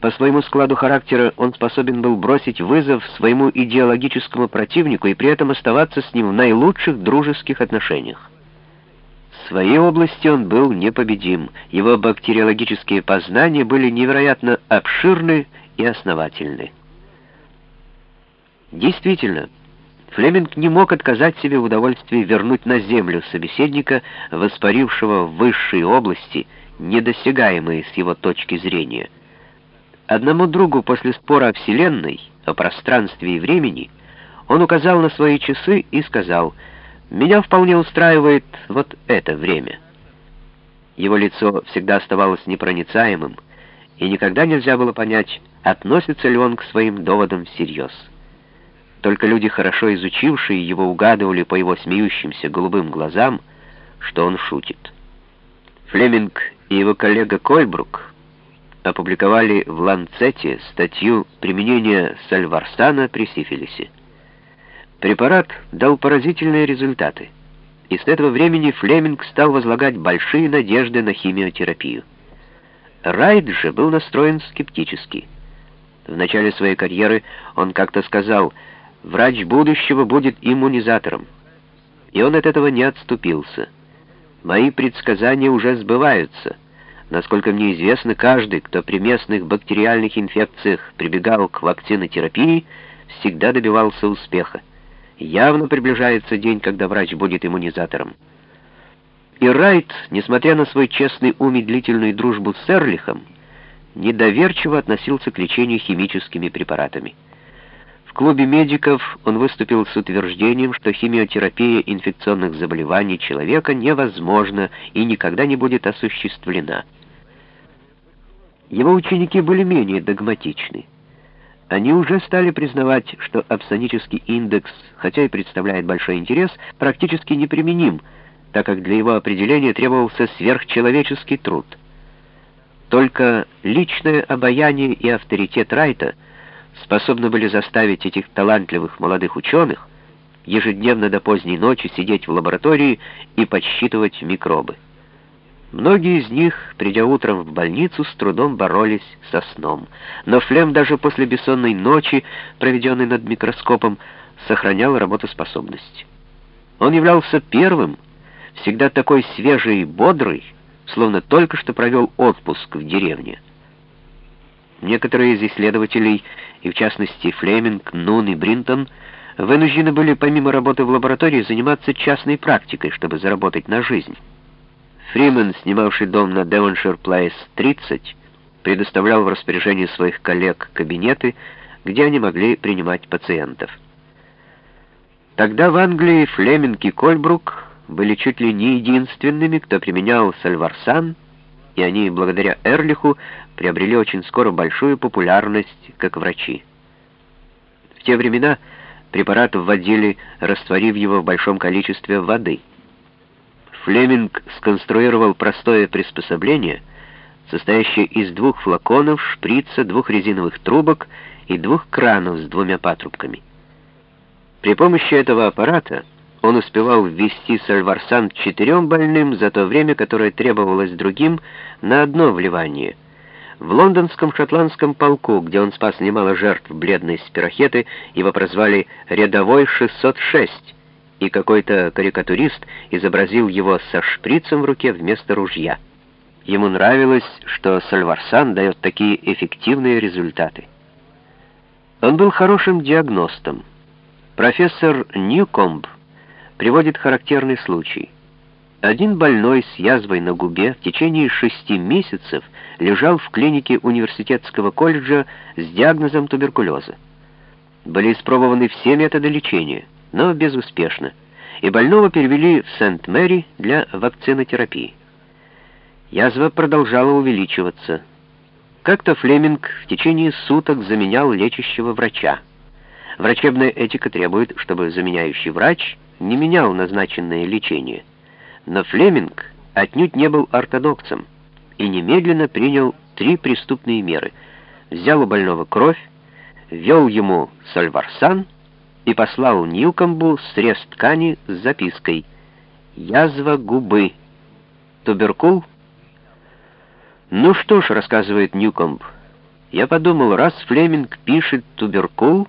По своему складу характера он способен был бросить вызов своему идеологическому противнику и при этом оставаться с ним в наилучших дружеских отношениях. В своей области он был непобедим. Его бактериологические познания были невероятно обширны и основательны. Действительно, Флеминг не мог отказать себе в удовольствии вернуть на землю собеседника, воспарившего в высшей области, недосягаемые с его точки зрения. Одному другу после спора о Вселенной, о пространстве и времени, он указал на свои часы и сказал — меня вполне устраивает вот это время. Его лицо всегда оставалось непроницаемым, и никогда нельзя было понять, относится ли он к своим доводам всерьез. Только люди, хорошо изучившие его, угадывали по его смеющимся голубым глазам, что он шутит. Флеминг и его коллега Кольбрук опубликовали в «Ланцете» статью «Применение сальварсана при сифилисе». Препарат дал поразительные результаты, и с этого времени Флеминг стал возлагать большие надежды на химиотерапию. Райт же был настроен скептически. В начале своей карьеры он как-то сказал, «Врач будущего будет иммунизатором». И он от этого не отступился. «Мои предсказания уже сбываются». Насколько мне известно, каждый, кто при местных бактериальных инфекциях прибегал к вакцинотерапии, всегда добивался успеха. Явно приближается день, когда врач будет иммунизатором. И Райт, несмотря на свой честный ум и длительную дружбу с Эрлихом, недоверчиво относился к лечению химическими препаратами. В клубе медиков он выступил с утверждением, что химиотерапия инфекционных заболеваний человека невозможна и никогда не будет осуществлена. Его ученики были менее догматичны. Они уже стали признавать, что абсонический индекс, хотя и представляет большой интерес, практически неприменим, так как для его определения требовался сверхчеловеческий труд. Только личное обаяние и авторитет Райта способны были заставить этих талантливых молодых ученых ежедневно до поздней ночи сидеть в лаборатории и подсчитывать микробы. Многие из них, придя утром в больницу, с трудом боролись со сном. Но Флем даже после бессонной ночи, проведенной над микроскопом, сохранял работоспособность. Он являлся первым, всегда такой свежий и бодрый, словно только что провел отпуск в деревне. Некоторые из исследователей, и в частности Флеминг, Нун и Бринтон, вынуждены были помимо работы в лаборатории заниматься частной практикой, чтобы заработать на жизнь. Фримен, снимавший дом на Девоншир Плейс 30, предоставлял в распоряжение своих коллег кабинеты, где они могли принимать пациентов. Тогда в Англии Флеминг и Кольбрук были чуть ли не единственными, кто применял сальварсан, и они, благодаря Эрлиху, приобрели очень скоро большую популярность как врачи. В те времена препарат вводили, растворив его в большом количестве воды — Флеминг сконструировал простое приспособление, состоящее из двух флаконов, шприца, двух резиновых трубок и двух кранов с двумя патрубками. При помощи этого аппарата он успевал ввести сальварсан четырем больным за то время, которое требовалось другим, на одно вливание. В лондонском шотландском полку, где он спас немало жертв бледной спирохеты, его прозвали «Рядовой 606», и какой-то карикатурист изобразил его со шприцем в руке вместо ружья. Ему нравилось, что Сальварсан дает такие эффективные результаты. Он был хорошим диагностом. Профессор Ньюкомб приводит характерный случай. Один больной с язвой на губе в течение шести месяцев лежал в клинике университетского колледжа с диагнозом туберкулеза. Были испробованы все методы лечения — но безуспешно, и больного перевели в Сент-Мэри для вакцинотерапии. Язва продолжала увеличиваться. Как-то Флеминг в течение суток заменял лечащего врача. Врачебная этика требует, чтобы заменяющий врач не менял назначенное лечение. Но Флеминг отнюдь не был ортодоксом и немедленно принял три преступные меры. Взял у кровь, ввел ему сальварсан — и послал Ньюкомбу срез ткани с запиской «Язва губы. Туберкул?» «Ну что ж», — рассказывает Ньюкомб, Я подумал, раз Флеминг пишет «туберкул»,